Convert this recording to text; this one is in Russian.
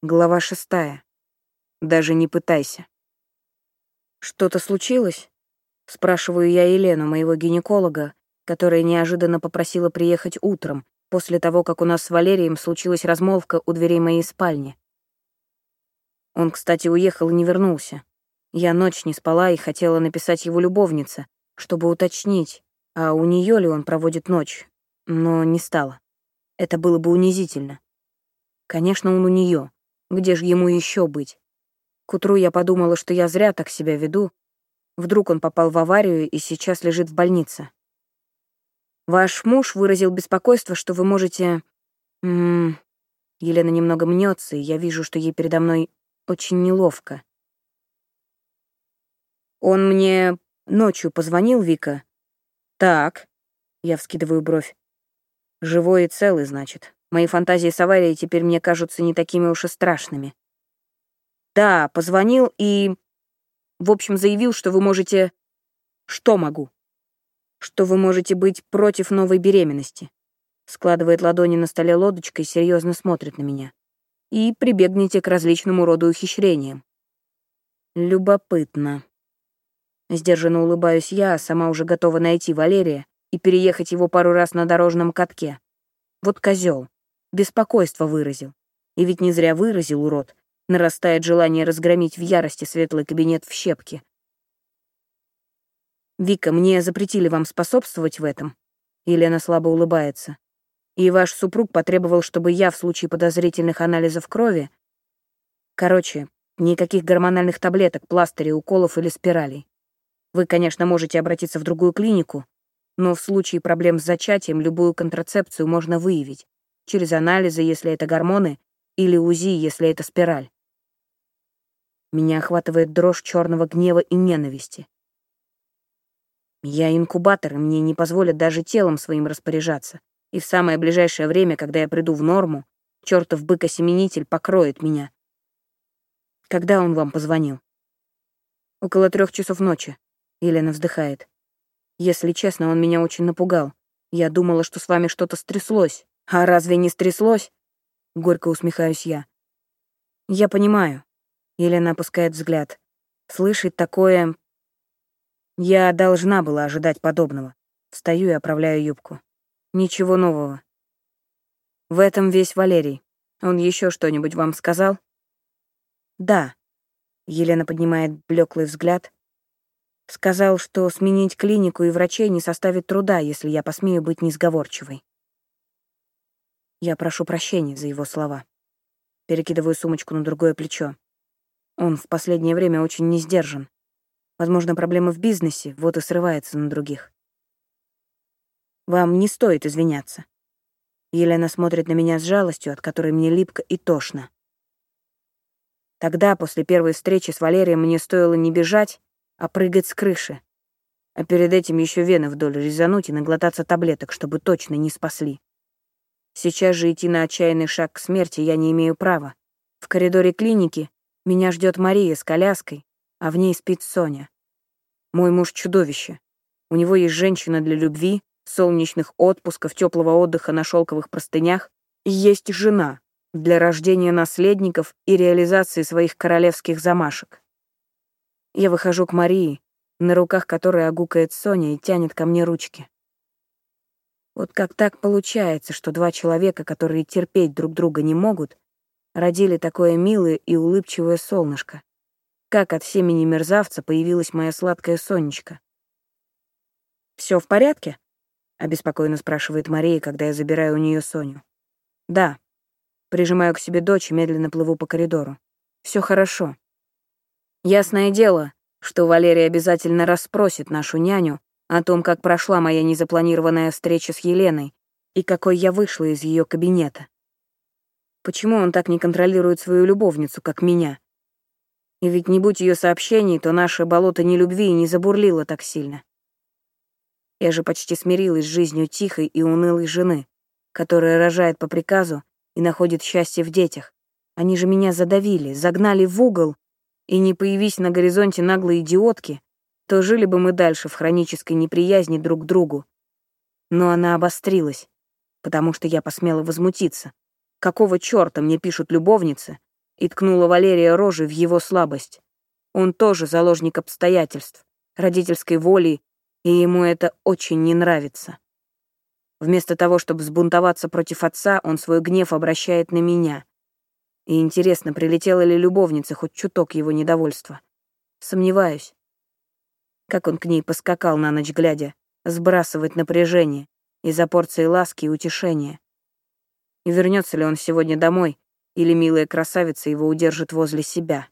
Глава шестая. Даже не пытайся. Что-то случилось? Спрашиваю я Елену, моего гинеколога, которая неожиданно попросила приехать утром, после того, как у нас с Валерием случилась размолвка у дверей моей спальни. Он, кстати, уехал и не вернулся. Я ночь не спала и хотела написать его любовнице, чтобы уточнить, а у нее ли он проводит ночь, но не стала. Это было бы унизительно. Конечно, он у нее. Где же ему еще быть? К утру я подумала, что я зря так себя веду. Вдруг он попал в аварию и сейчас лежит в больнице. Ваш муж выразил беспокойство, что вы можете... М -м -м. Елена немного мнется, и я вижу, что ей передо мной очень неловко. Он мне ночью позвонил, Вика. Так. Я вскидываю бровь. Живой и целый, значит. Мои фантазии с аварией теперь мне кажутся не такими уж и страшными. Да, позвонил и... В общем, заявил, что вы можете... Что могу? Что вы можете быть против новой беременности. Складывает ладони на столе лодочкой и серьезно смотрит на меня. И прибегните к различному роду ухищрениям. Любопытно. Сдержанно улыбаюсь я, сама уже готова найти Валерия и переехать его пару раз на дорожном катке. Вот козел. Беспокойство выразил. И ведь не зря выразил, урод. Нарастает желание разгромить в ярости светлый кабинет в щепки. «Вика, мне запретили вам способствовать в этом?» Елена слабо улыбается. «И ваш супруг потребовал, чтобы я в случае подозрительных анализов крови...» Короче, никаких гормональных таблеток, пластырей, уколов или спиралей. Вы, конечно, можете обратиться в другую клинику, но в случае проблем с зачатием любую контрацепцию можно выявить через анализы, если это гормоны, или УЗИ, если это спираль. Меня охватывает дрожь черного гнева и ненависти. Я инкубатор, и мне не позволят даже телом своим распоряжаться. И в самое ближайшее время, когда я приду в норму, чертов бык-осеменитель покроет меня. Когда он вам позвонил? Около трех часов ночи. Елена вздыхает. Если честно, он меня очень напугал. Я думала, что с вами что-то стряслось. А разве не стряслось? Горько усмехаюсь я. Я понимаю. Елена опускает взгляд. Слышать такое... Я должна была ожидать подобного. Встаю и оправляю юбку. Ничего нового. В этом весь Валерий. Он еще что-нибудь вам сказал? Да. Елена поднимает блеклый взгляд. Сказал, что сменить клинику и врачей не составит труда, если я посмею быть несговорчивой. Я прошу прощения за его слова. Перекидываю сумочку на другое плечо. Он в последнее время очень не сдержан. Возможно, проблемы в бизнесе, вот и срывается на других. Вам не стоит извиняться. Елена смотрит на меня с жалостью, от которой мне липко и тошно. Тогда, после первой встречи с Валерием, мне стоило не бежать, а прыгать с крыши. А перед этим еще вены вдоль резануть и наглотаться таблеток, чтобы точно не спасли. Сейчас же идти на отчаянный шаг к смерти я не имею права. В коридоре клиники меня ждет Мария с коляской, а в ней спит Соня. Мой муж — чудовище. У него есть женщина для любви, солнечных отпусков, теплого отдыха на шелковых простынях, и есть жена для рождения наследников и реализации своих королевских замашек. Я выхожу к Марии, на руках которой огукает Соня и тянет ко мне ручки. Вот как так получается, что два человека, которые терпеть друг друга не могут, родили такое милое и улыбчивое солнышко? Как от семени мерзавца появилась моя сладкая Сонечка? Все в порядке?» — обеспокоенно спрашивает Мария, когда я забираю у нее Соню. «Да». Прижимаю к себе дочь и медленно плыву по коридору. Все хорошо. Ясное дело, что Валерия обязательно расспросит нашу няню о том, как прошла моя незапланированная встреча с Еленой и какой я вышла из ее кабинета. Почему он так не контролирует свою любовницу, как меня? И ведь не будь ее сообщений, то наше болото нелюбви не забурлило так сильно. Я же почти смирилась с жизнью тихой и унылой жены, которая рожает по приказу и находит счастье в детях. Они же меня задавили, загнали в угол, и не появись на горизонте наглые идиотки, то жили бы мы дальше в хронической неприязни друг к другу. Но она обострилась, потому что я посмела возмутиться. Какого чёрта мне пишут любовницы, и ткнула Валерия рожей в его слабость. Он тоже заложник обстоятельств, родительской воли, и ему это очень не нравится. Вместо того, чтобы сбунтоваться против отца, он свой гнев обращает на меня. И интересно, прилетела ли любовница хоть чуток его недовольства. Сомневаюсь. Как он к ней поскакал на ночь глядя, сбрасывать напряжение из-за порции ласки и утешения. И вернется ли он сегодня домой, или милая красавица его удержит возле себя.